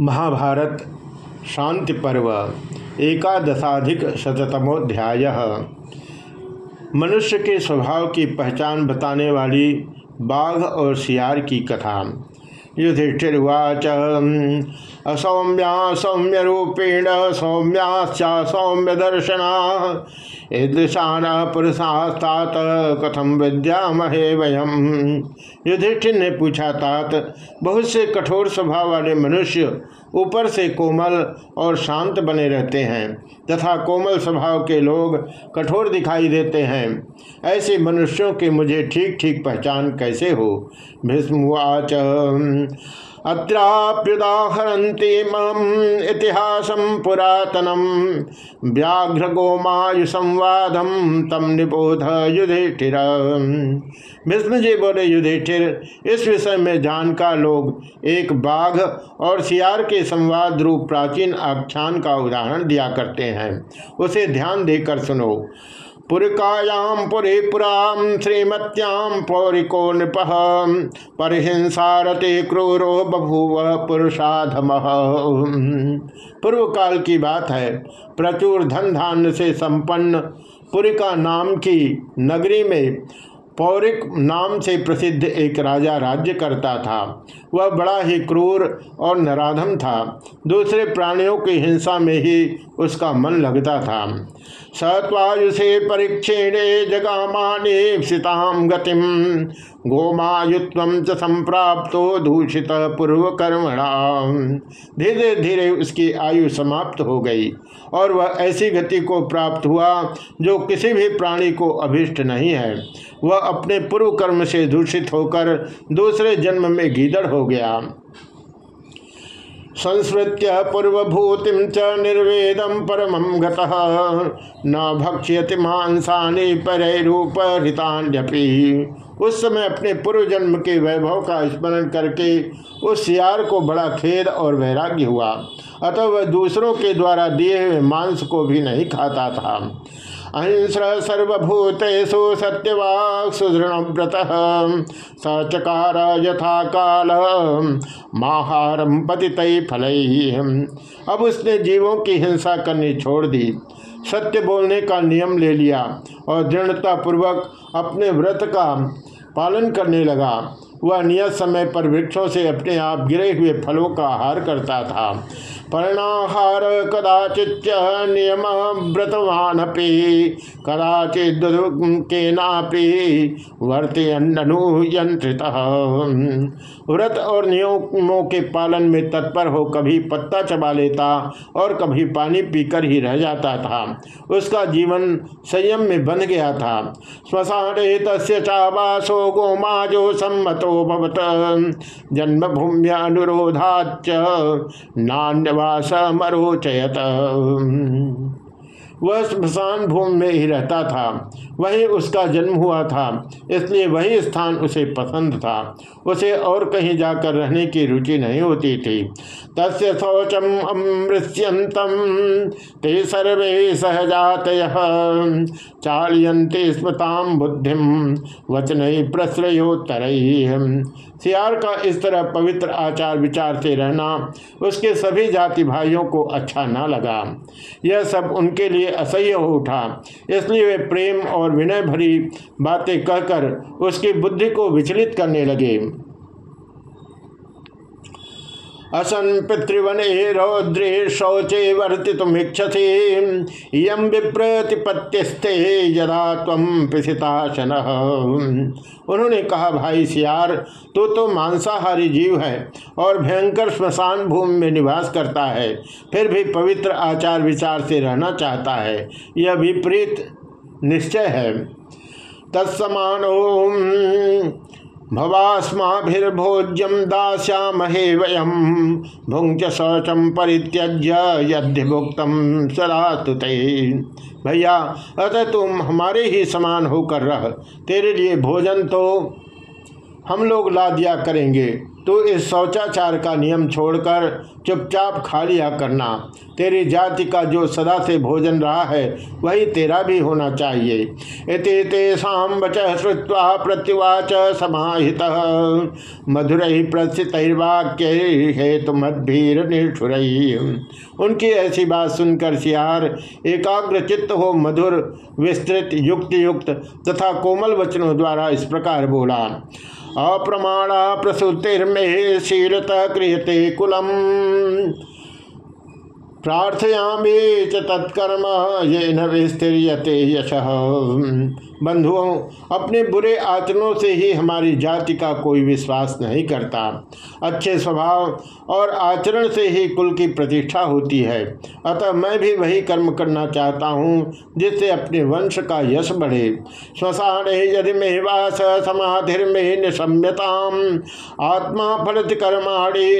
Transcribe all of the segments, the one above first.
महाभारत शांति पर्व एकादशाधिक शतमोध्याय मनुष्य के स्वभाव की पहचान बताने वाली बाघ और सियार की कथा। युधिष्ठिर्वाच, असौम्या सौम्य रूपेण सौम्याश्चा सौम्य दर्शना ईदृशान पुरुषास्तात कथम विद्यामहे वयम? युधिष्ठिर ने पूछा, तात, बहुत से कठोर स्वभाव वाले मनुष्य ऊपर से कोमल और शांत बने रहते हैं, तथा कोमल स्वभाव के लोग कठोर दिखाई देते हैं। ऐसे मनुष्यों के मुझे ठीक ठीक पहचान कैसे हो? भीष्मवाच अत्राप्युदाहरती मम इतिहास पुरातनम व्याघ्र गोमायु संवादम तम निबोध युधिष्ठिर। भीष्म जी बोले, युधिष्ठिर, इस विषय में जानकार लोग एक बाघ और सियार के संवाद रूप प्राचीन आख्यान का उदाहरण दिया करते हैं। उसे ध्यान देकर सुनो। पुरकायां पुरी पुराम श्रीमत्यां पौरिको नृप। परहिंसारते क्रूरो बभूव पुरुषाधम। पूर्व काल की बात है, प्रचुर धन धान्य से संपन्न पुरिका नाम की नगरी में पौरिक नाम से प्रसिद्ध एक राजा राज्य करता था। वह बड़ा ही क्रूर और नराधम था। दूसरे प्राणियों की हिंसा में ही उसका मन लगता था। सत्वायुषे परीक्षेणे जगामाने सीताम गतिम। गोमायुत्व च संप्राप्तो दूषित पूर्व कर्मणा धीरे धीरे उसकी आयु समाप्त हो गई और वह ऐसी गति को प्राप्त हुआ जो किसी भी प्राणी को अभिष्ट नहीं है। वह अपने पूर्व कर्म से दूषित होकर दूसरे जन्म में गीदड़ हो गया। संस्मृत्य पूर्वभूति च निर्वेदम परम न भक्ष्यति मांसानि उस समय अपने पूर्व जन्म के वैभव का स्मरण करके उस यार को बड़ा खेद और वैराग्य हुआ। अतः वह दूसरों के द्वारा दिए हुए मांस को भी नहीं खाता था। अहिंस सर्वभूतेषु सत्यवाक् सुदृढ़व्रत स चकार यथा काल। माहारम पतित फल। अब उसने जीवों की हिंसा करनी छोड़ दी। सत्य बोलने का नियम ले लिया और दृढ़ता पूर्वक अपने व्रत का पालन करने लगा। वह नियत समय पर वृक्षों से अपने आप गिरे हुए फलों का आहार करता था। पर्णाहार कदाचित नियम व्रतवानपि कदाचित केनापि वर्ते अनुयंत्रित व्रत और नियमों के पालन में तत्पर हो कभी पत्ता चबा लेता और कभी पानी पीकर ही रह जाता था। उसका जीवन संयम में बंध गया था। श्मशाने तस्य चावासो गोमाजो सम्मतो भवत। जन्मभूम्य अनुरोधाच नान्य निवास मरोचयत। वह स्मशान भूमि में ही रहता था। वहीं उसका जन्म हुआ था, इसलिए वही स्थान उसे पसंद था। उसे और कहीं जाकर रहने की रुचि नहीं होती थी। तस्य शौचम अमृत्यंतम ते सर्वे सहजात चालयंते स्मताम बुद्धिम, वचन प्रश्रयोत्तर। सियार का इस तरह पवित्र आचार विचार से रहना, उसके सभी जाति भाइयों को अच्छा न लगा। यह सब उनके लिए असह्य हो उठा। इसलिए वे प्रेम और विनय भरी बातें कहकर उसकी बुद्धि को विचलित करने लगे। असन पितृवने रौद्रे शौचे वर्ति तुम इच्छसी यम विप्रतिपत्तिस्ते यदा तम पिसिताशन। उन्होंने कहा, भाई सियार तो तो मांसाहारी जीव है और भयंकर स्मशान भूमि में निवास करता है। फिर भी पवित्र आचार विचार से रहना चाहता है। यह विपरीत निश्चय है। तत्समानो भवास्माभिर्भोज्यम दास्यामहे वयम भुंच शौचम परित्यज्य यद्य भुक्तम सदातुते भैया, अतः तुम हमारे ही समान होकर रह। तेरे लिए भोजन तो हम लोग ला दिया करेंगे। तो इस शौचाचार का नियम छोड़कर चुपचाप खा लिया करना। तेरी जाति का जो सदा से भोजन रहा है, वही तेरा भी होना चाहिए। इति तेषाम वच श्रुवा प्रत्युवाच समाहित। मधुर प्रस्थितवाक्य हेतु मदभीर निष्ठुर उनकी ऐसी बात सुनकर सियार एकाग्र चित्त हो मधुर, विस्तृत युक्त युक्त तथा कोमल वचनों द्वारा इस प्रकार बोला, अप्रमाणा प्रसूतिर्मे शीरत क्रियते कुलम। प्रार्थयामी च तत्कर्म ये न विस्तीयते यश। बंधुओं अपने बुरे आचरणों से ही हमारी जाति का कोई विश्वास नहीं करता। अच्छे स्वभाव और आचरण से ही कुल की प्रतिष्ठा होती है। अतः मैं भी वही कर्म करना चाहता हूँ, जिससे अपने वंश का यश बढ़े। श्मशान यदि में वास समाधि में निशम्यताम। आत्मा फलित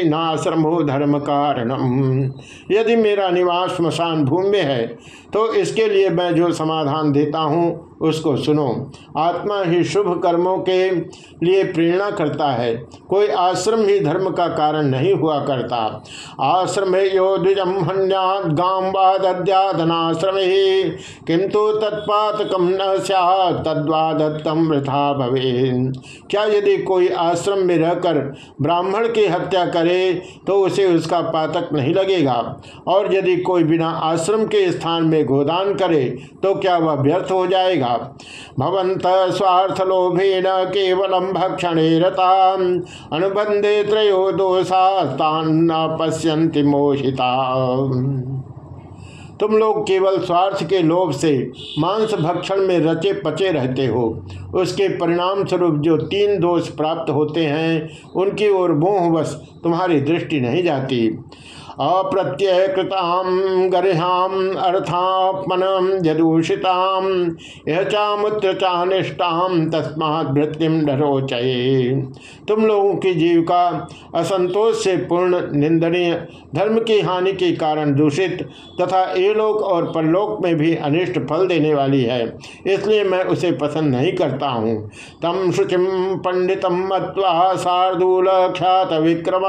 नाश्रमो धर्म कारणम। यदि मेरा निवास स्मशान भूमि है तो इसके लिए मैं जो समाधान देता हूँ उसको सुनो। आत्मा ही शुभ कर्मों के लिए प्रेरणा करता है। कोई आश्रम ही धर्म का कारण नहीं हुआ करता। आश्रम यो द्विजम वाद्यादनाश्रम ही किंतु तत्पातकम न तद्वादत्तम वृथा भवे क्या यदि कोई आश्रम में रहकर ब्राह्मण की हत्या करे तो उसे उसका पातक नहीं लगेगा। और यदि कोई बिना आश्रम के स्थान में गोदान करे तो क्या वह व्यर्थ हो जाएगा? भवंत स्वार्थलोभेन केवलम भक्षणे रता अनुबंधे त्रयो दोषा पश्यंति मोहिता। तुम लोग केवल स्वार्थ के लोभ से मांस भक्षण में रचे पचे रहते हो। उसके परिणाम स्वरूप जो तीन दोष प्राप्त होते हैं, उनकी ओर मोहवश तुम्हारी दृष्टि नहीं जाती। अप्रत्यय कृताम अर्थात्मन यदूषिताम यह चामुत्र चानिष्टाम तस्मात वृत्तिम डरोचये तुम लोगों की जीविका असंतोष से पूर्ण निंदनीय, धर्म की हानि के कारण दूषित तथा एलोक और परलोक में भी अनिष्ट फल देने वाली है, इसलिए मैं उसे पसंद नहीं करता हूँ। तम शुचिम पंडितम मत्वा शार्दूल ख्यात विक्रम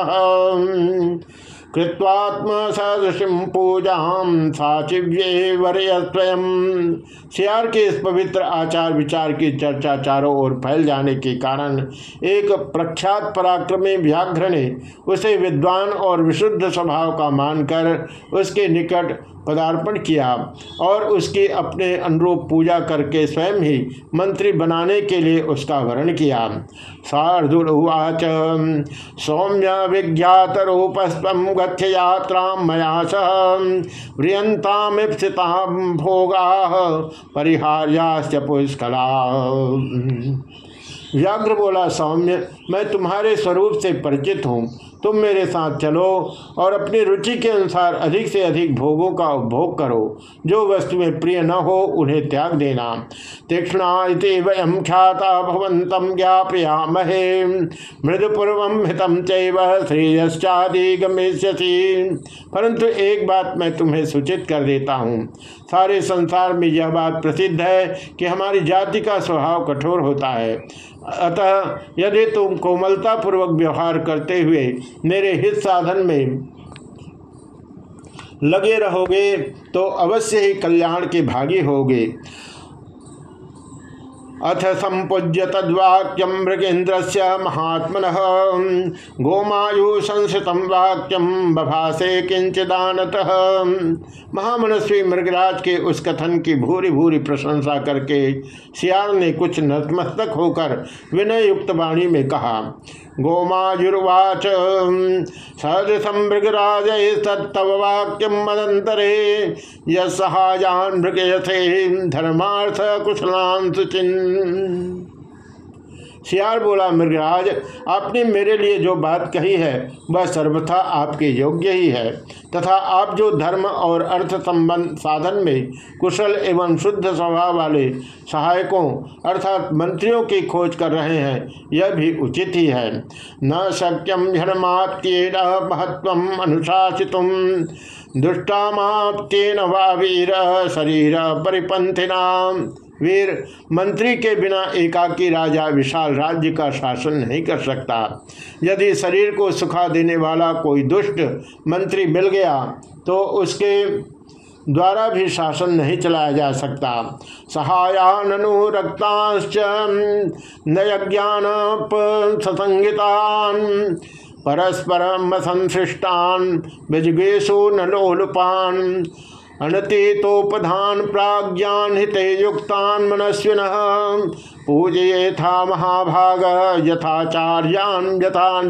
कृत्वात्म सदृशिम पूजा साचिव्य वर्य स्वयं सियार के इस पवित्र आचार विचार की चर्चा चारों ओर फैल जाने के कारण एक प्रख्यात पराक्रमी व्याघ्र ने उसे विद्वान और विशुद्ध स्वभाव का मानकर उसके निकट पदार्पण किया और उसकी अपने अनुरूप पूजा करके स्वयं ही मंत्री बनाने के लिए उसका वर्ण किया। शार्दुलवाच सौम्य विज्ञात रूपस्व गच्छ यात्रा मया सह व्रियंतामीप्सिता भोगा परिहार्यास्य पुष्कला। व्याघ्र बोला, सौम्य, मैं तुम्हारे स्वरूप से परिचित हूँ। तुम मेरे साथ चलो और अपनी रुचि के अनुसार अधिक से अधिक भोगों का उपभोग करो। जो वस्तु में प्रिय न हो, उन्हें त्याग देना। तीक्षणा वयम ख्याता भवंतम ज्ञापयामहे। मृदुपूर्व हितम गमेश्यसी परंतु एक बात मैं तुम्हें सूचित कर देता हूँ। सारे संसार में यह बात प्रसिद्ध है कि हमारी जाति का स्वभाव कठोर होता है। अतः यदि तुम कोमलता पूर्वक व्यवहार करते हुए मेरे हित साधन में लगे रहोगे तो अवश्य ही कल्याण के भागी होगे। अथ संपूज्य तद्वाक्यम मृगेन्द्र से महात्मन। गोमायु संसित वाक्यम बभासे किंचिदानत महामनस्वी मृगराज के उस कथन की भूरी भूरी प्रशंसा करके सियाल ने कुछ नतमस्तक होकर विनय युक्त वाणी में कहा गोमायुर्वाच। सदृशम मृगराज सत्तव वाक्यम मदंतरे यहायान मृगयथे धर्मार्थ कुशलान सुचिन सियार बोला, मृगराज, आपने मेरे लिए जो बात कही है, वह सर्वथा आपके योग्य ही है। तथा आप जो धर्म और अर्थ संबंध साधन में कुशल एवं शुद्ध स्वभाव वाले सहायकों अर्थात मंत्रियों की खोज कर रहे हैं, यह भी उचित ही है। न शक्यम धर्मात्येन महत्व अनुशासित दुष्टामाप्तेन वा वीर शरीर परिपंथिना वीर मंत्री के बिना एकाकी राजा विशाल राज्य का शासन नहीं कर सकता। यदि शरीर को सुखा देने वाला कोई दुष्ट मंत्री मिल गया तो उसके द्वारा भी शासन नहीं चलाया जा सकता। सहायानुरक्ताश्च नयज्ञान ससंगितान परस्परम संसृष्टान विजगेशु नलोलुपान अनतीतोपधान प्राज्ञान हित युक्तान मनस्विन। पूजये था महाभाग यथाचार्यान यथा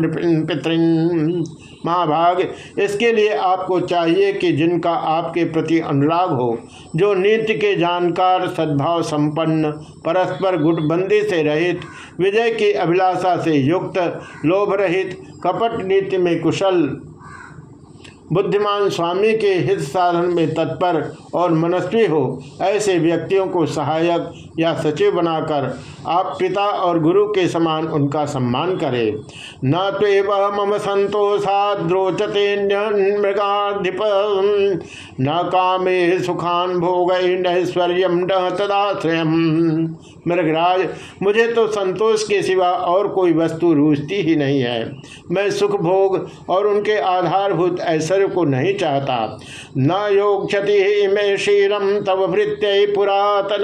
पितृन। महाभाग, इसके लिए आपको चाहिए कि जिनका आपके प्रति अनुराग हो, जो नित्य के जानकार, सद्भाव संपन्न, परस्पर गुटबंदी से रहित, विजय की अभिलाषा से युक्त लोभ रहित कपट नीति में कुशल बुद्धिमान स्वामी के हित साधन में तत्पर और मनस्वी हो, ऐसे व्यक्तियों को सहायक या सचिव बनाकर आप पिता और गुरु के समान उनका सम्मान करें। न तो मम संतोषाद्रोचते मृगाधिप न कामे सुखान भोग नैश्वर्य न तदाश्रय मृगराज, मुझे तो संतोष के सिवा और कोई वस्तु रूचती ही नहीं है। मैं सुख भोग और उनके आधारभूत ऐश्वर्य को नहीं चाहता। न योग क्षति में शीरम तव भृत्य पुरातन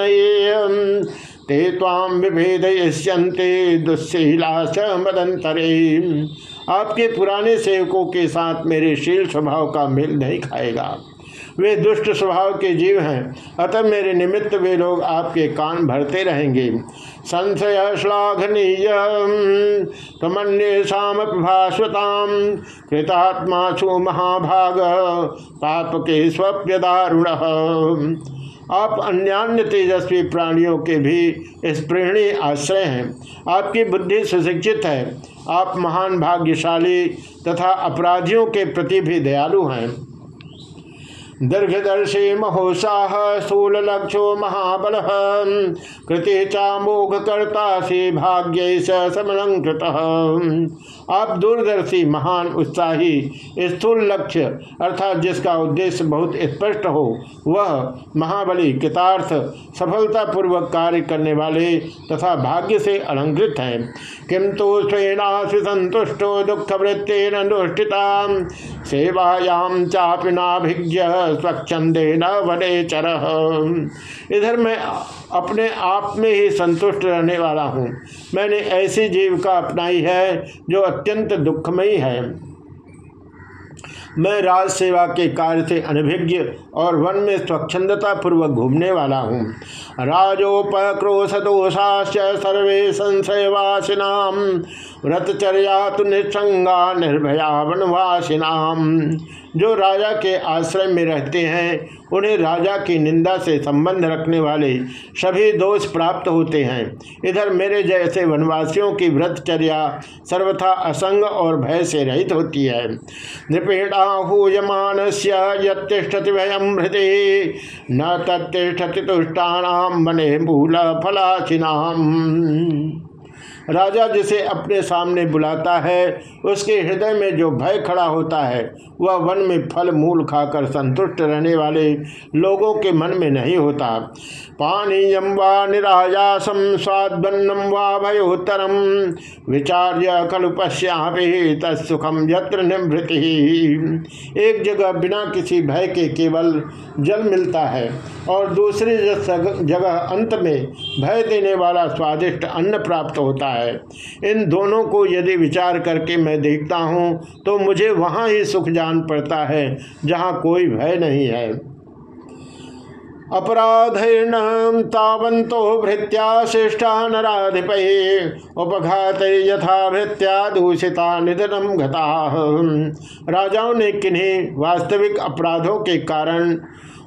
ते ताम विभेद दुस्शीला च आपके पुराने सेवकों के साथ मेरे शील स्वभाव का मेल नहीं खाएगा। वे दुष्ट स्वभाव के जीव हैं। अतः मेरे निमित्त वे लोग आपके कान भरते रहेंगे। संशय श्लाघनीय भाषताम कृतात्मा महाभाग पाप के स्वप्य दारुण आप अन्यान्य तेजस्वी प्राणियों के भी स्प्रेणी आश्रय हैं। आपकी बुद्धि सुशिक्षित है। आप महान भाग्यशाली तथा अपराधियों के प्रति भी दयालु हैं। दीर्घदर्शी महोत्साह स्थूल लक्षो महाबल। कृति चामोघ करता से भाग्य समलंकृत आप दूरदर्शी, महान, उत्साही, स्थूल लक्ष्य, अर्थात जिसका उद्देश्य बहुत स्पष्ट हो, वह महाबली, कृतार्थ, सफलतापूर्वक कार्य करने वाले तथा भाग्य से अलंकृत हैं। किंतु स्वेनाशि संतुष्टो दुख वृत्तेन अनुष्ठिता सेवायाम चापि नाभिज्ञ स्वच्छंदे न वने चर। इधर मैं अपने आप में ही संतुष्ट रहने वाला हूँ। मैंने ऐसी जीविका अपनाई है जो अत्यंत दुखमयी है। मैं राज सेवा के कार्य से अनभिज्ञ और वन में स्वच्छंदता पूर्वक घूमने वाला हूँ। राजोपक्रोश दोषाश्च सर्वे संशयवासिनाम व्रतचर्या तो निर्भया वनवासिनाम जो राजा के आश्रय में रहते हैं, उन्हें राजा की निंदा से संबंध रखने वाले सभी दोष प्राप्त होते हैं। इधर मेरे जैसे वनवासियों की व्रतचर्या सर्वथा असंग और भय से रहित होती है। नृपेणाहूयमान से यतिष्ठति भयम हृदय, न तत्तिष्ठति तुष्टाणाम बने मूल फलाचिनाम राजा जिसे अपने सामने बुलाता है, उसके हृदय में जो भय खड़ा होता है, वह वन में फल मूल खाकर संतुष्ट रहने वाले लोगों के मन में नहीं होता। पानीयम व निरायासम स्वादन्नम व भयोत्तरम विचार्य खलु पश्यापि तत्सुखम यत्र निभृति। एक जगह बिना किसी भय के केवल जल मिलता है और दूसरी जगह अंत में भय देने वाला स्वादिष्ट अन्न प्राप्त होता है। इन दोनों को यदि विचार करके मैं देखता हूँ तो मुझे वहाँ ही सुख जान पड़ता है, जहाँ कोई भय नहीं है। अपराधैर्न तावंतो भृत्या शिष्टा नाधिप उपघात यथा भृत्या दूषिता निधनम घता। राजाओं ने किन्हीं वास्तविक अपराधों के कारण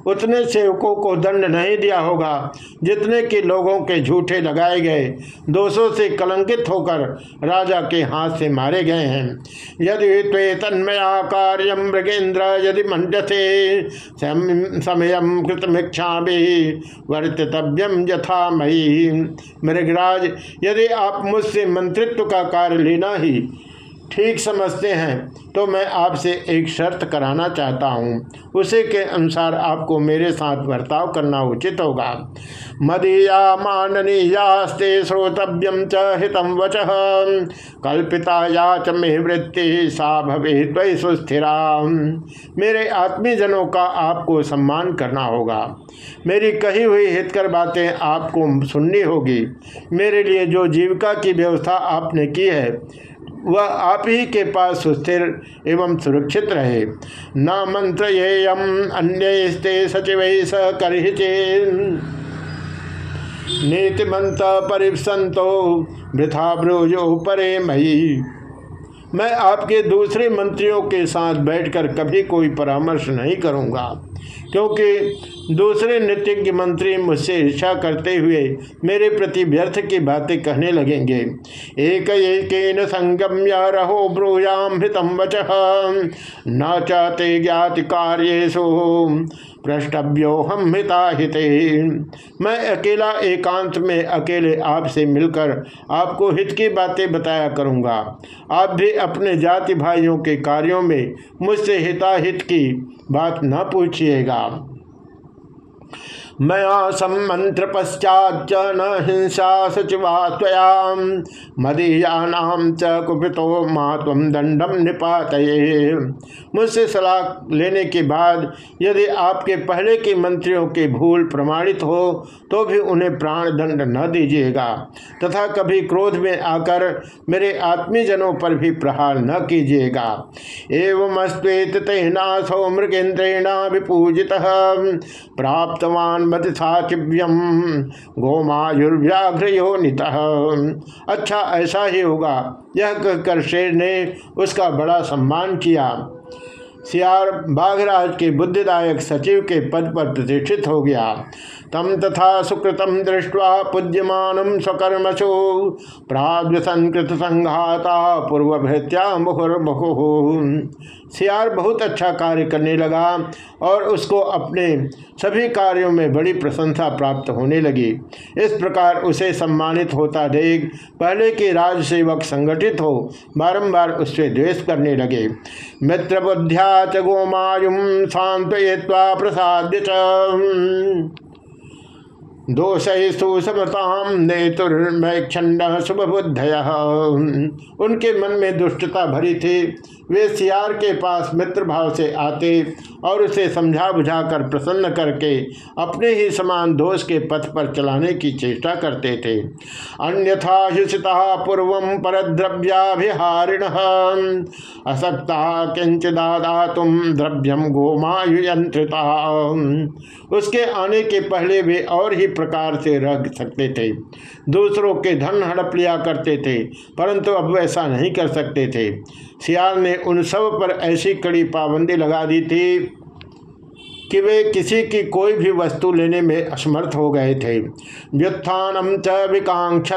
उतने सेवकों को दंड नहीं दिया होगा, जितने कि लोगों के झूठे लगाए गए। दोषों से कलंकित होकर राजा के हाथ से मारे गए हैं। यदि त्वे तन्मया कार्य मृगेन्द्र यदि मंडसे समय कृतमीक्षा वर्तितव्यम यथा मई मृगराज, यदि आप मुझसे मंत्रित्व का कार्य लेना ही ठीक समझते हैं तो मैं आपसे एक शर्त कराना चाहता हूँ। उसे के अनुसार आपको मेरे साथ बर्ताव करना उचित होगा। मदीया माननीयास्ते श्रोतव्यम च हितम वच। कल्पिता या च मे वृत्ति सा भवे सुस्थिरा। मेरे आत्मीजनों का आपको सम्मान करना होगा। मेरी कही हुई हितकर बातें आपको सुननी होगी। मेरे लिए जो जीविका की व्यवस्था आपने की है वह आप ही के पास सुस्थिर एवं सुरक्षित रहे। न मंत्र ये अन्य सचिव स कर नीतिमंत परिसंतो वृथा ब्रोजो परे मई मैं आपके दूसरे मंत्रियों के साथ बैठकर कभी कोई परामर्श नहीं करूँगा, क्योंकि दूसरे नृत्य मंत्री मुझसे ईर्षा करते हुए मेरे प्रति व्यर्थ की बातें कहने लगेंगे। एक एक संगम्य रहो ब्रूयाम हितम वच, न चाहते ज्ञात कार्येशु प्रष्टव्यो हम हिताहिते मैं अकेला एकांत में अकेले आपसे मिलकर आपको हित की बातें बताया करूँगा। आप भी अपने जाति भाइयों के कार्यों में मुझसे हिताहित की बात न पूछिएगा। मया सम्मंत्र पश्चात न हिंसा सचिवा त्वया। मदीयानाम च कुपितो माँ तम दंडम निपात मुझसे सलाह लेने के बाद यदि आपके पहले के मंत्रियों के भूल प्रमाणित हो तो भी उन्हें प्राण दंड न दीजिएगा। तथा कभी क्रोध में आकर मेरे आत्मीजनों पर भी प्रहार न कीजिएगा। एवं अस्वेत तेनासो मृगेन्द्रेणा विपूजित प्राप्तवान मत साचिव्यम गोमायुर्व्याघ्र योनित अच्छा ऐसा ही होगा। यह कहकर शेर ने उसका बड़ा सम्मान किया। सियार बाघराज के बुद्धिदायक सचिव के पद पर प्रतिष्ठित हो गया। तम तथा सुकृतम दृष्टवा पूज्यमान स्वकर्मशो प्राद्वसंकृत संघाता पूर्वभृत्या मुहुर्मुहु। सियार बहुत अच्छा कार्य करने लगा और उसको अपने सभी कार्यों में बड़ी प्रशंसा प्राप्त होने लगी। इस प्रकार उसे सम्मानित होता देख पहले के राजसेवक संगठित हो, बारंबार उससे द्वेष करने लगे। मित्र बुद्ध्या च गोमायुम शांत प्रसाद्य दोषु समताम नेतुर्मैक्षण शुभ बुद्धय उनके मन में दुष्टता भरी थी। वे सियार के पास मित्र भाव से आते और उसे समझा बुझा कर प्रसन्न करके अपने ही समान दोष के पथ पर चलाने की चेष्टा करते थे। अन्यथा हिषिता पूर्व परद्रव्याभिहारिण। असक्ता किंच दादा तुम द्रव्यम गोमायुयंत्रिता उसके आने के पहले वे और ही प्रकार से रह सकते थे। दूसरों के धन हड़प लिया करते थे, परंतु अब वैसा नहीं कर सकते थे। सियाल ने उन सब पर ऐसी कड़ी पाबंदी लगा दी थी कि वे किसी की कोई भी वस्तु लेने में असमर्थ हो गए थे। व्युत्थानम च विकांक्ष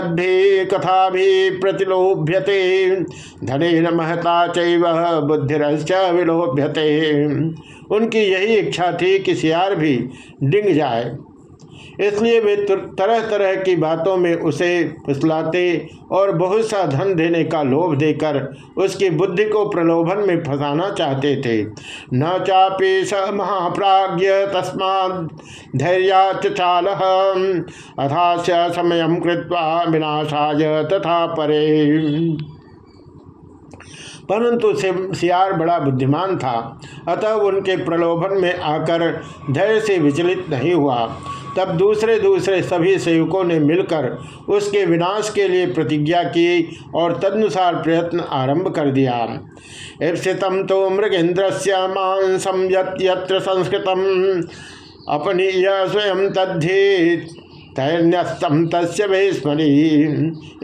कथा भी प्रतिलोभ्यते। धने न महता चैव बुद्धिश्च विलोभ्यते। उनकी यही इच्छा थी कि सियार भी डिंग जाए। इसलिए वे तरह तरह की बातों में उसे फुसलाते और बहुत सा धन देने का लोभ देकर उसकी बुद्धि को प्रलोभन में फंसाना चाहते थे। न चापे स महाप्राज्य तस्मा धैर्याच चाल। अथास्य समय कृत्वा विनाशाय तथा परे। परंतु सियार बड़ा बुद्धिमान था, अतः उनके प्रलोभन में आकर धैर्य से विचलित नहीं हुआ। तब दूसरे दूसरे सभी सेवकों ने मिलकर उसके विनाश के लिए प्रतिज्ञा की और तदनुसार प्रयत्न आरंभ कर दिया। ईप्सितम तो मृगेन्द्र से मांसम यत्र संस्कृतम। अपनी स्वयं तद्धि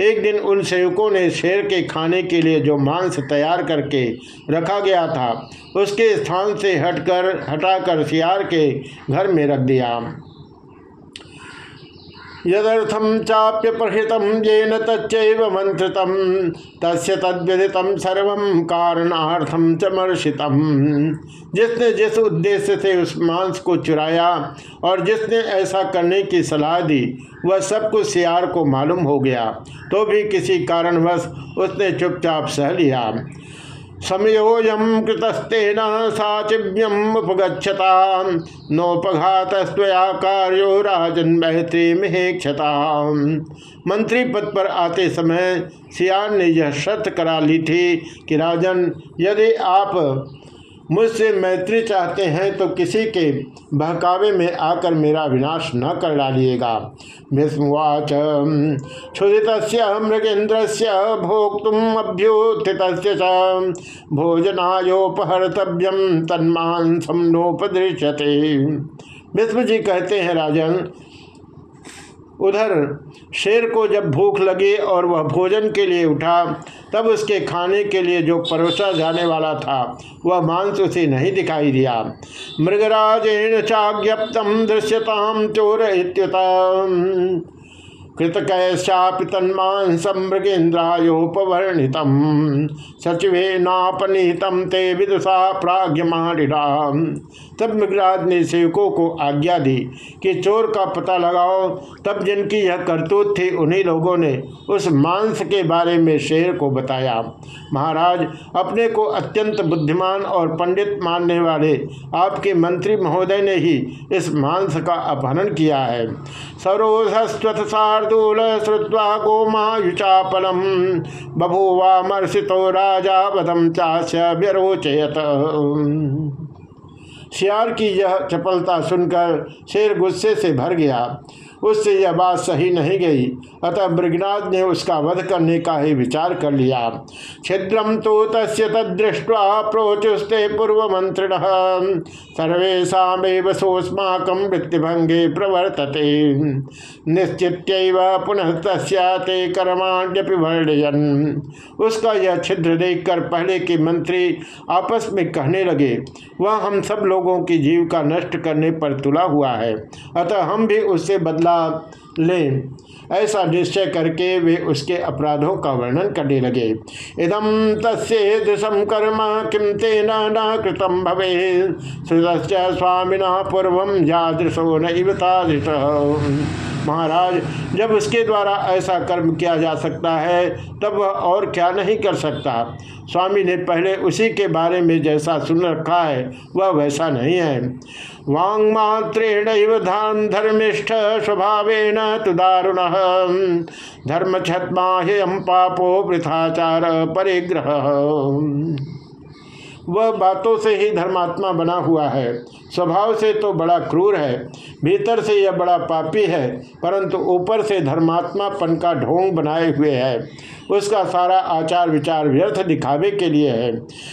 एक दिन उन सेवकों ने शेर के खाने के लिए जो मांस तैयार करके रखा गया था, उसके स्थान से हटकर, हटाकर सियार के घर में रख दिया। यदर्थम चाप्य प्रहृतम येन तच्चैव मंत्रितम तस्य सर्व कारणार्थम चमर्षितम जिसने जिस उद्देश्य से उस मांस को चुराया और जिसने ऐसा करने की सलाह दी, वह सब कुछ सियार को मालूम हो गया तो भी किसी कारणवश उसने चुपचाप सह लिया। समयोयम कृतस्तेन साचिव्यम उपगछता नोपघातस्तया कार्यो राजन मिहे क्षता मंत्री पद पर आते समय सियान ने यह शर्त करा ली थी कि राजन, यदि आप मुझसे मैत्री चाहते हैं तो किसी के बहकावे में आकर मेरा विनाश न कर डालिएगा। भीष्मवाच क्षुदित मृगेन्द्र से अभ्युत्थित भोजनायोपहर्तव्यम तन्मांसम नोपदृश्यते भीष्म जी कहते हैं, राजन उधर शेर को जब भूख लगी और वह भोजन के लिए उठा, तब उसके खाने के लिए जो परोसा जाने वाला था, वह मांस उसे नहीं दिखाई दिया। मृगराजेन चाज्ञप्तम दृश्यताम चोर इत्युता कृतकैश्चापि तन्मांसम मृगेन्द्रायोपवर्णित सचिवे नापनीतम ते विदुषा प्राग्यमाणिरा तब मृगराज ने सेवकों को आज्ञा दी कि चोर का पता लगाओ। तब जिनकी यह करतूत थी, उन्हीं लोगों ने उस मांस के बारे में शेर को बताया। महाराज, अपने को अत्यंत बुद्धिमान और पंडित मानने वाले आपके मंत्री महोदय ने ही इस मांस का अपहरण किया है। सरोधस्वत शार्दूल श्रुवा गोमायुचापलम। बभूवामर्षितो राजा वदम चास्य व्यरोचयत। सियार की यह चपलता सुनकर शेर गुस्से से भर गया। उससे यह बात सही नहीं गई। अतः मृगनाथ ने उसका वध करने का ही विचार कर लिया। छिद्रम तो तस्य तदृष्टवा प्रोचुस्ते पूर्व मंत्रिण सर्वेशा सोस्माकम मृत्युभंगे प्रवर्तते। निश्चित पुनः तस्ते कर्माण्यपि वर्णयन। उसका यह छिद्र देखकर पहले के मंत्री आपस में कहने लगे, वह हम सब लोगों की जीव का नष्ट करने पर तुला हुआ है। अतः हम भी उससे बदला लें, ऐसा निश्चय करके वे उसके अपराधों का वर्णन करने लगे। इदम तस्म कर्म किम तेन न कृतम भवे स्वामिना पूर्व जादृशो नृतादृश महाराज, जब उसके द्वारा ऐसा कर्म किया जा सकता है, तब वह और क्या नहीं कर सकता? स्वामी ने पहले उसी के बारे में जैसा सुन रखा है, वह वैसा नहीं है। वांग मात्रेण धान धर्मिष्ठ स्वभाव तो दारुण धर्म छत्मा हम पापो वृथाचार परिग्रह। वह बातों से ही धर्मात्मा बना हुआ है। स्वभाव से तो बड़ा क्रूर है, भीतर से यह बड़ा पापी है, परंतु ऊपर से धर्मात्मापन का ढोंग बनाए हुए है। उसका सारा आचार विचार व्यर्थ दिखावे के लिए है।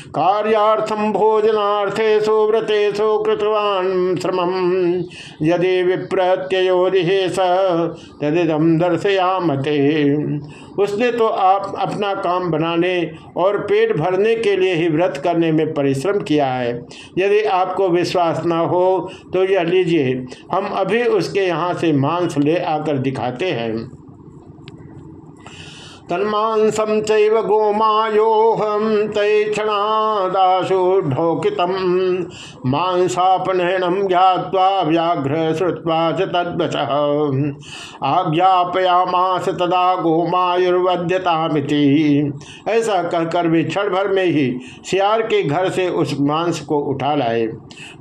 कार्यार्थम भोजनार्थे सो व्रते सो कृतवान श्रम यदि विप्रत्ययोदिहे सदिदम दर्शयामते। उसने तो आप अपना काम बनाने और पेट भरने के लिए ही व्रत करने में परिश्रम किया है। यदि आपको विश्वास न हो तो यह लीजिए। हम अभी उसके यहाँ से मांस ले आकर दिखाते हैं। तन्मांसम चैव मांसापनयनम ज्ञावा व्याघ्र श्रुवा च तद्वच। आज्ञापयामास तदा ऐसा कहकर वे क्षण भर में ही सियार के घर से उस मांस को उठा लाए।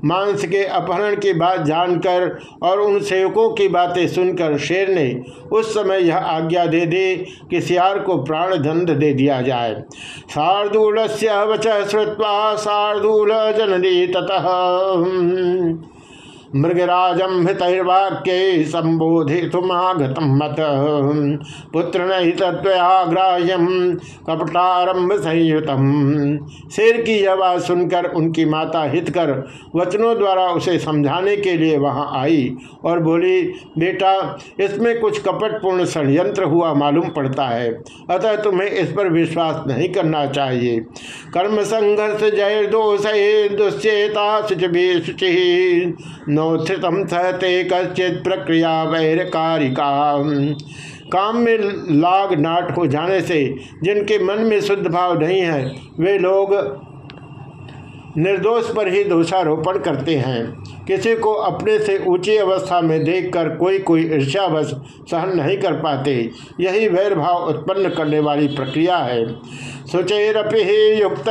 मांस के अपहरण की बात जानकर और उन सेवकों की बातें सुनकर शेर ने उस समय यह आज्ञा दे दी कि सियार को प्राण दंड दे दिया जाए। शार्दूल से वच श्रुवा शार्दूल जननी ततः। मृगराजम हितर्वाक्य संबोधितुमागतम मत पुत्र नहीं कपटारंभ संयुतम शेर की यह बात सुनकर उनकी माता हितकर वचनों द्वारा उसे समझाने के लिए वहाँ आई और बोली, बेटा, इसमें कुछ कपटपूर्ण षडयंत्र हुआ मालूम पड़ता है, अतः तुम्हें इस पर विश्वास नहीं करना चाहिए। कर्म संघर्ष जय दोष दुश्चेता शुचि। शुचि नोत्थितम सहते कश्चित प्रक्रिया वैरकारिका। काम में लाग नाट हो जाने से जिनके मन में शुद्ध भाव नहीं है, वे लोग निर्दोष पर ही दोषारोपण करते हैं। किसी को अपने से ऊँची अवस्था में देखकर कोई कोई ईर्ष्यावश सहन नहीं कर पाते। यही वैर भाव उत्पन्न करने वाली प्रक्रिया है। शुचैरपि युक्त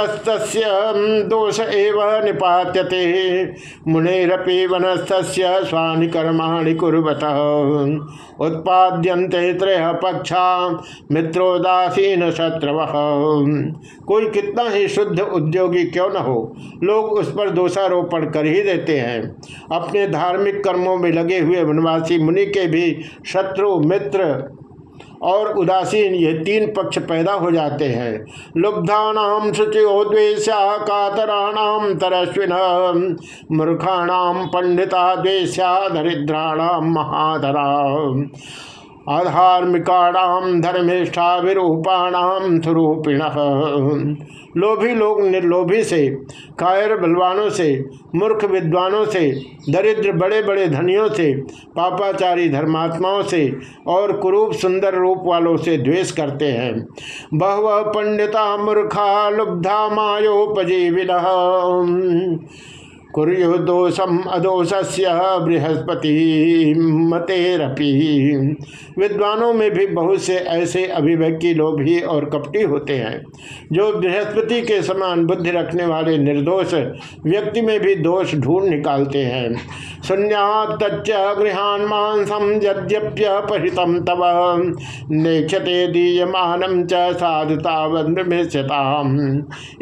दोष एव निपात्यते। मुनेरपि वनस्थ स्वानि कर्माणि कुर्वत। उत्पाद्यंते त्रय पक्षा मित्रोदासीन शत्रव। कोई कितना ही शुद्ध उद्योगी क्यों न हो? लोग उस पर दोषारोपण कर ही देते हैं। अपने धार्मिक कर्मों में लगे हुए वनवासी मुनि के भी शत्रु, मित्र और उदासीन ये तीन पक्ष पैदा हो जाते हैं। लुब्धानाम शुचिद्वेशा कातराणाम तरस्विन मूर्खाणाम पंडिता द्वेशा दरिद्राणाम महाधरा। अधार्मिकाणाम धर्मिष्ठा विरूपाणाम स्वरूपिण लोभी लोग निर्लोभी से, कायर बलवानों से, मूर्ख विद्वानों से, दरिद्र बड़े बड़े धनियों से, पापाचारी धर्मात्माओं से और कुरूप सुंदर रूप वालों से द्वेष करते हैं। बहुव पंडिता मूर्खा लुब्धा मायोपजीविन कुर्यो दोषम बृहस्पति विद्वानों में भी बहुत से ऐसे अभिव्यक्ति लोभी और कपटी होते हैं, जो बृहस्पति के समान बुद्धि रखने वाले निर्दोष व्यक्ति में भी दोष ढूंढ निकालते हैं। शून्यात गृहान मांसम यद्यप्यपहृतम तव। नेक्षते दीयमानम च साधुतावन्यताम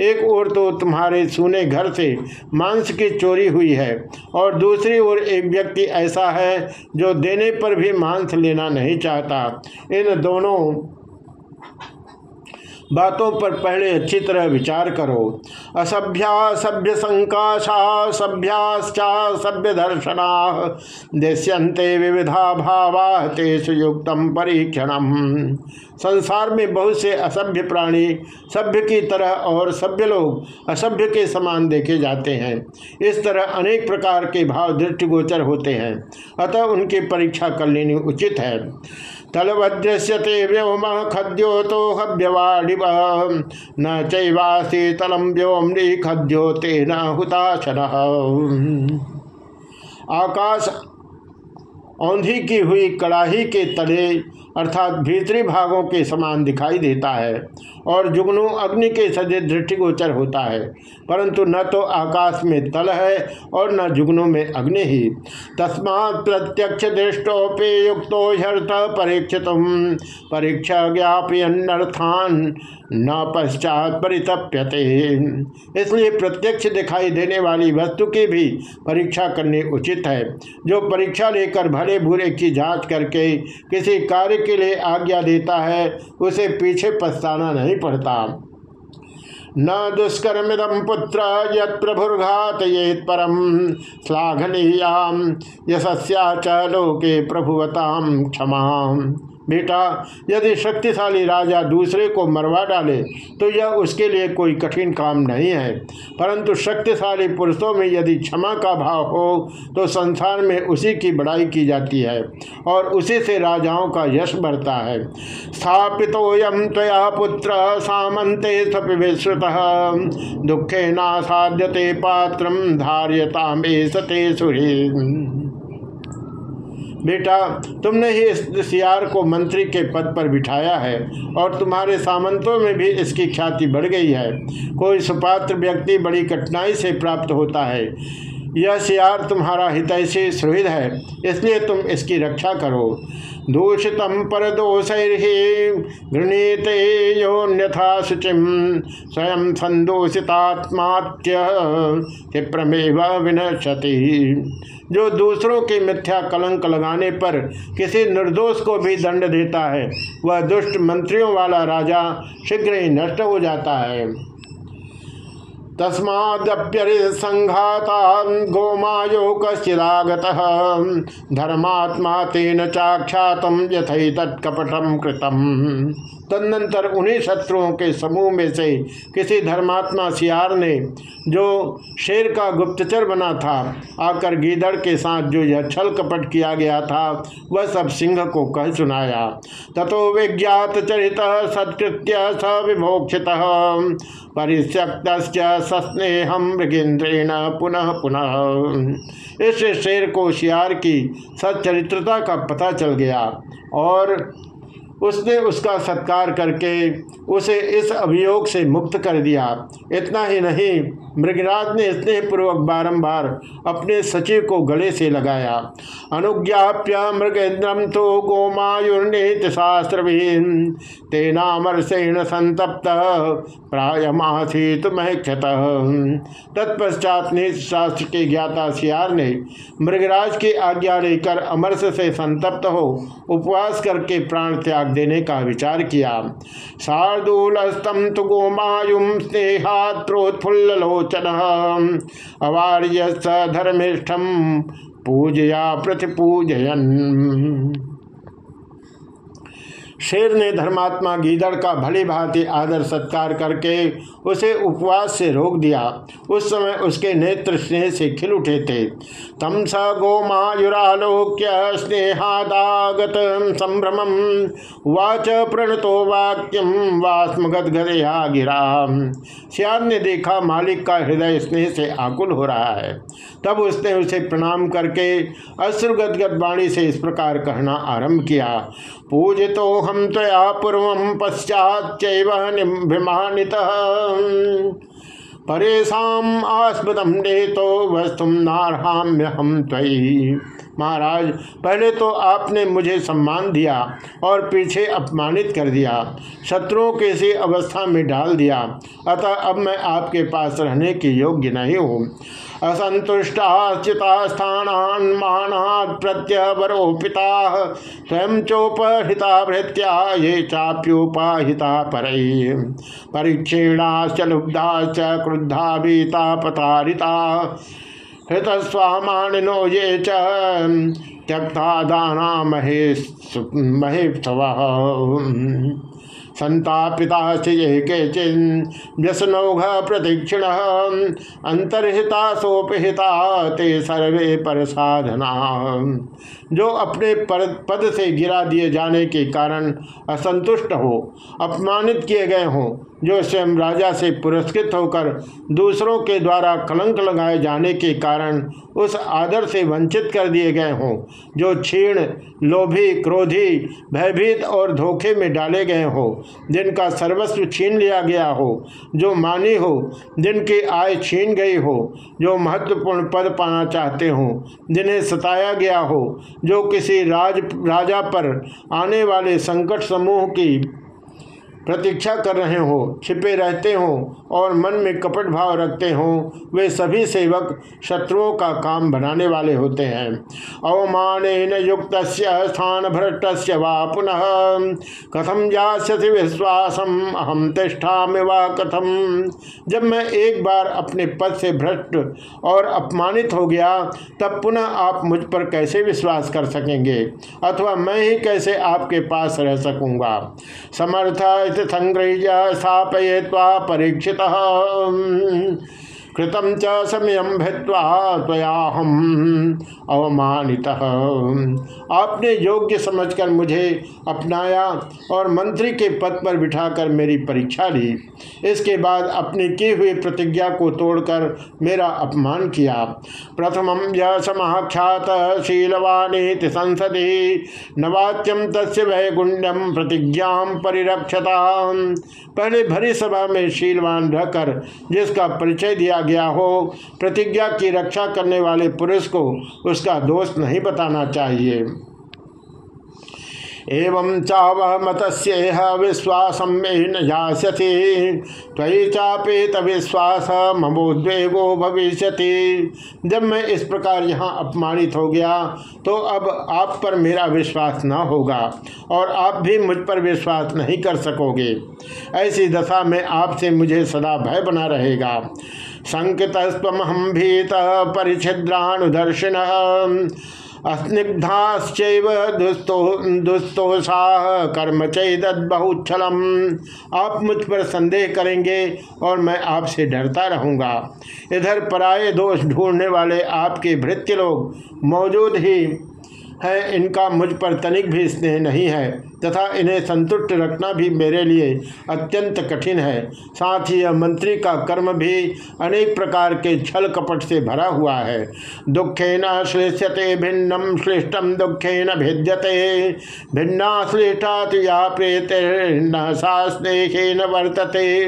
एक ओर तो तुम्हारे सुने घर से मांस की चोरी हुई है। और दूसरी ओर एक व्यक्ति ऐसा है जो देने पर भी मांस लेना नहीं चाहता। इन दोनों बातों पर पहले अच्छी तरह विचार करो। असभ्या सभ्य संकाशा सभ्याश्चा सभ्य दर्शना दृश्यंते विविधा भावा तेषु युक्तम परीक्षणम। संसार में बहुत से असभ्य प्राणी सभ्य की तरह और सभ्य लोग असभ्य के समान देखे जाते हैं। इस तरह अनेक प्रकार के भाव दृष्टिगोचर होते हैं। अतः उनकी परीक्षा कर लेनी उचित है। तलवदृश्यते व्योम खद्यो तो हव्यवाड़िव न चैवासी तलम व्योम खद्योते न हुताशन आकाश औंधी की हुई कड़ाही के तले, अर्थात भीतरी भागों के समान दिखाई देता है और जुगनू अग्नि के सजे दृष्टिगोचर होता है। परंतु न तो आकाश में तल है और न जुगनों में अग्नि ही। तस्मा प्रत्यक्ष दृष्टोपे युक्तो हर्थ परीक्षित परीक्षा ज्ञापयर्थान न पश्चात परितप्यते। इसलिए प्रत्यक्ष दिखाई देने वाली वस्तु की भी परीक्षा करनी उचित है। जो परीक्षा लेकर भले बुरे की जाँच करके किसी कार्य के लिए आज्ञा देता है, उसे पीछे पछताना नहीं पड़ता। न दुष्कर्मिदम पुत्र यद ये परम श्लाघनीयाम यशस्या च लोके प्रभुवताम क्षमा बेटा, यदि शक्तिशाली राजा दूसरे को मरवा डाले तो यह उसके लिए कोई कठिन काम नहीं है। परंतु शक्तिशाली पुरुषों में यदि क्षमा का भाव हो तो संसार में उसी की बड़ाई की जाती है, और उसी से राजाओं का यश बढ़ता है। स्थापितोयम तया पुत्र सामंते सपिश्रुत दुखे नासाध्यते पात्र धार्यता में सते सुरी बेटा, तुमने ही इस सियार को मंत्री के पद पर बिठाया है और तुम्हारे सामंतों में भी इसकी ख्याति बढ़ गई है। कोई सुपात्र व्यक्ति बड़ी कठिनाई से प्राप्त होता है। यह सियार तुम्हारा हितैषी सुहृद है, इसलिए तुम इसकी रक्षा करो। दूषित पर दोषैर्हि योन्यथा शुचिम स्वयं संदूषितात्मात्य क्षिप्रमेव विनशति जो दूसरों के मिथ्या कलंक लगाने पर किसी निर्दोष को भी दंड देता है, वह दुष्ट मंत्रियों वाला राजा शीघ्र ही नष्ट हो जाता है। तस्माद्यप्यरि संघाता गोमायो कश्चिदागत धर्मात्मा तेन चाख्यात यथई तत्कपटम कृतम। तदनंतर उन्हीं शत्रुओं के समूह में से किसी धर्मात्मा सियार ने जो शेर का गुप्तचर बना था, आकर गीदड़ के साथ जो यह छल कपट किया गया था, वह सब सिंह को कह सुनाया तथो विज्ञात चरित सत्कृत्य स विमोक्षित सस्नेहम मृगेन्द्रेण पुनः पुनः। इस शेर को शियार की सच्चरित्रता का पता चल गया और उसने उसका सत्कार करके उसे इस अभियोग से मुक्त कर दिया। इतना ही नहीं मृगराज ने स्नेहपूर्वक बारंबार अपने सचिव को गले से लगाया। अनुज्ञाप्य मृगेन्द्रम तो गोमायुर्नीत शास्त्र तेनामरसेण संतप्त प्रायमासी क्षत तत्पश्चात नीत शास्त्र के ज्ञाता सियार ने मृगराज की आज्ञा लेकर अमरस से संतप्त हो उपवास करके प्राण त्याग देने का विचार किया। शार्दूलस्तम तो गोमायुम स्नेहात्रोत्फुल्लोचन अवार्य स धर्मिष्ठम पूजया प्रतिपूजयन। शेर ने धर्मात्मा गीदड़ का भली भांति आदर सत्कार करके उसे उपवास से रोक दिया। उस समय उसके नेत्र स्नेह से खिल उठे थे। तम स गोमायुरालोक्य स्नेहादागत संभ्रम वाच प्रणतो वाक्यम वास्मगत वास्मगदगदया गिरा। श्याम ने देखा मालिक का हृदय स्नेह से आकुल हो रहा है। तब उसने उसे प्रणाम करके अश्रुगदगद वाणी से इस प्रकार कहना आरंभ किया। पूजितो हम तया पूर्व पश्चात परेशान आस्पदम ने तो वस्तु नारहाम्य हम त्वी महाराज, पहले तो आपने मुझे सम्मान दिया और पीछे अपमानित कर दिया, शत्रुओं के सी अवस्था में डाल दिया। अतः अब मैं आपके पास रहने के योग्य नहीं हूँ। असंतुष्टा स्थान मानात् प्रत्यवरोपिता स्वयं चोपहिता भृत्या ये चाप्योपाहिता पर। परीक्षेणाश्च लुब्धाश्च क्रुद्धा भीता पतारिता हृतस्वामानिनो ये च त्यक्ता दाना महेश महेशव संतापिता ये केचिन व्यसनौघ प्रदीक्षिण। अंतर्हिता सोपहिता ते सर्वे पर साधना जो अपने पद से गिरा दिए जाने के कारण असंतुष्ट हो, अपमानित किए गए हों, जो स्वयं राजा से पुरस्कृत होकर दूसरों के द्वारा कलंक लगाए जाने के कारण उस आदर से वंचित कर दिए गए हों, जो क्षीण, लोभी, क्रोधी, भयभीत और धोखे में डाले गए हो जिनका सर्वस्व छीन लिया गया हो, जो मानी हो, जिनकी आय छीन गई हो, जो महत्वपूर्ण पद पाना चाहते हो, जिन्हें सताया गया हो, जो किसी राज, राजा पर आने वाले संकट समूह की प्रतीक्षा कर रहे हो, छिपे रहते हो और मन में कपट भाव रखते हो, वे सभी सेवक शत्रुओं का काम बनाने वाले होते हैं। अवमान युक्त स्थान भ्रष्ट व पुनः। कथम जास्यति विश्वासम? अहम तिष्ठा व कथम? जब मैं एक बार अपने पद से भ्रष्ट और अपमानित हो गया, तब पुनः आप मुझ पर कैसे विश्वास कर सकेंगे? अथवा मैं ही कैसे आपके पास रह सकूँगा? समर्थ संग्रह्य स्थापय परीक्षित। कृतम च समयम भित्वा अवमानित। आपने योग्य समझकर मुझे अपनाया और मंत्री के पद पर बिठाकर मेरी परीक्षा ली। इसके बाद अपनी की हुई प्रतिज्ञा को तोड़कर मेरा अपमान किया। प्रथम यह समाख्यात शीलवानी संसदी नवाच्यम तस् वैगुण्यम प्रतिज्ञा परिरक्षता पहले भरी सभा में शीलवान रहकर जिसका परिचय दिया गया हो प्रतिज्ञा की रक्षा करने वाले पुरुष को उसका दोष नहीं बताना चाहिए। एवं चाव मतस्येह विश्वास न यास्यति। त्वयि चापेत विश्वास, ममोद्वेगो भविष्य जब मैं इस प्रकार यहाँ अपमानित हो गया तो अब आप पर मेरा विश्वास न होगा और आप भी मुझ पर विश्वास नहीं कर सकोगे। ऐसी दशा में आपसे मुझे सदा भय बना रहेगा। संकित हम भीत परिछिद्राणुदर्शिन अस्निग्धाश्च दुस्तो दुस्तोषाह कर्म बहुच्छलम। आप मुझ पर संदेह करेंगे और मैं आपसे डरता रहूँगा। इधर पराये दोष ढूँढने वाले आपके भृत्य लोग मौजूद ही हैं, इनका मुझ पर तनिक भी स्नेह नहीं है। तथा इन्हें संतुष्ट रखना भी मेरे लिए अत्यंत कठिन है। साथ ही यह मंत्री का कर्म भी अनेक प्रकार के छल कपट से भरा हुआ है। दुखे न श्लेष्यते भिन्नम श्लिष्टम दुखे न भिद्यते। भिन्ना श्लिष्टा या प्रेत, न सा न वर्तते।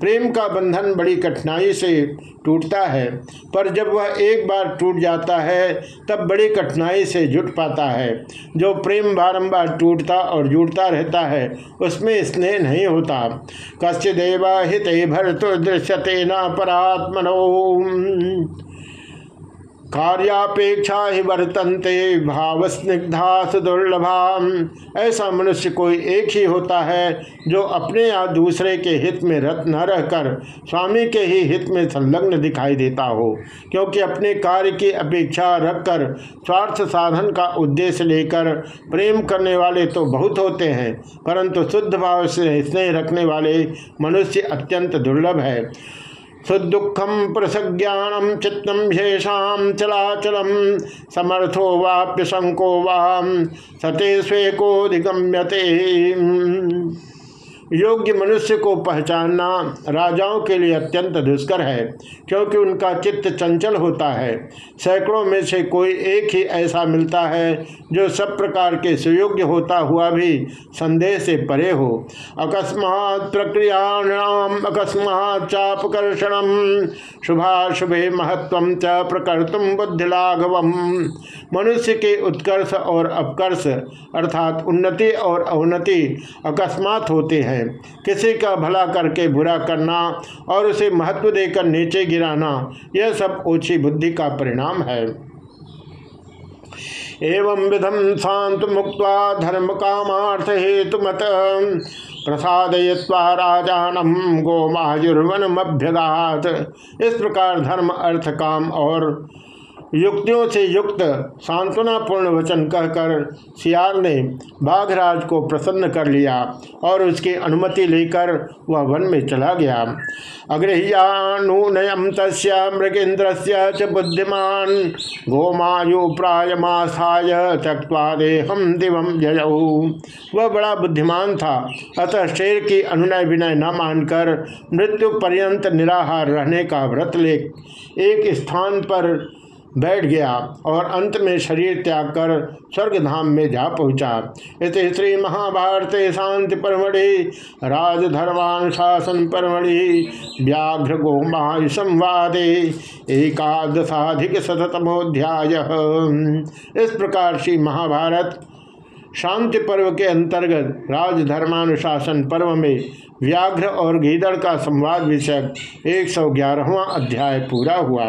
प्रेम का बंधन बड़ी कठिनाई से टूटता है, पर जब वह एक बार टूट जाता है, तब बड़ी कठिनाई से जुट पाता है। जो प्रेम बारंबार टूटता और जुड़ता रहता है उसमें स्नेह नहीं होता। कश्य देवा हित तो दृश्यते न परात्मनो कार्यापेक्षा ही वर्तनते भाव स्निग्धा सुदुर्लभा ऐसा मनुष्य कोई एक ही होता है, जो अपने या दूसरे के हित में रत न रहकर स्वामी के ही हित में संलग्न दिखाई देता हो, क्योंकि अपने कार्य की अपेक्षा रखकर स्वार्थ साधन का उद्देश्य लेकर प्रेम करने वाले तो बहुत होते हैं, परंतु शुद्ध भाव से स्नेह रखने वाले मनुष्य अत्यंत दुर्लभ है। सुदुखम प्रसज्ञानम चित्तम शेषाम चलाचल समर्थो वाप्य शंको वाम सते स्वेको दिगम्यते योग्य मनुष्य को पहचानना राजाओं के लिए अत्यंत दुष्कर है, क्योंकि उनका चित्त चंचल होता है। सैकड़ों में से कोई एक ही ऐसा मिलता है जो सब प्रकार के सुयोग्य होता हुआ भी संदेह से परे हो। अकस्मात प्रक्रियाणाम, अकस्मात चापकर्षण शुभाशुभे महत्व च प्रकर्तुम बुद्धिलाघवम। मनुष्य के उत्कर्ष और अपकर्ष, अर्थात उन्नति और अवनति अकस्मात होते हैं। किसी का भला करके बुरा करना और उसे महत्व देकर नीचे गिराना, यह सब ओछी बुद्धि का परिणाम है। एवं विधम शांत मुक्त धर्म कामार्थ हेतु मत प्रसादय्वा राजानम गोमायुर्वनमभ्यगात। इस प्रकार धर्म, अर्थ, काम और युक्तियों से युक्त सांत्वनापूर्ण वचन कहकर सियार ने बाघराज को प्रसन्न कर लिया और उसकी अनुमति लेकर वह वन में चला गया। अग्रह्यानुनयम तस्य मृगेन्द्र से बुद्धिमान, गोमायु प्रायमास्थाय त्यक्वा देहम दिवम जयऊ वह बड़ा बुद्धिमान था, अतः शेर की अनुनय विनय न मानकर मृत्यु पर्यंत निराहार रहने का व्रत ले एक स्थान पर बैठ गया और अंत में शरीर त्याग कर स्वर्ग धाम में जा पहुँचा। इस श्री महाभारत शांति परमढ़ि राजधर्मानुशासन परमढ़ि, व्याघ्र गोमाय संवादे, एकादशाधिक शतमोध्याय इस प्रकार श्री महाभारत शांति पर्व के अंतर्गत राजधर्मानुशासन पर्व में व्याघ्र और गीदड़ का संवाद विषय एक सौ ग्यारहवा अध्याय पूरा हुआ।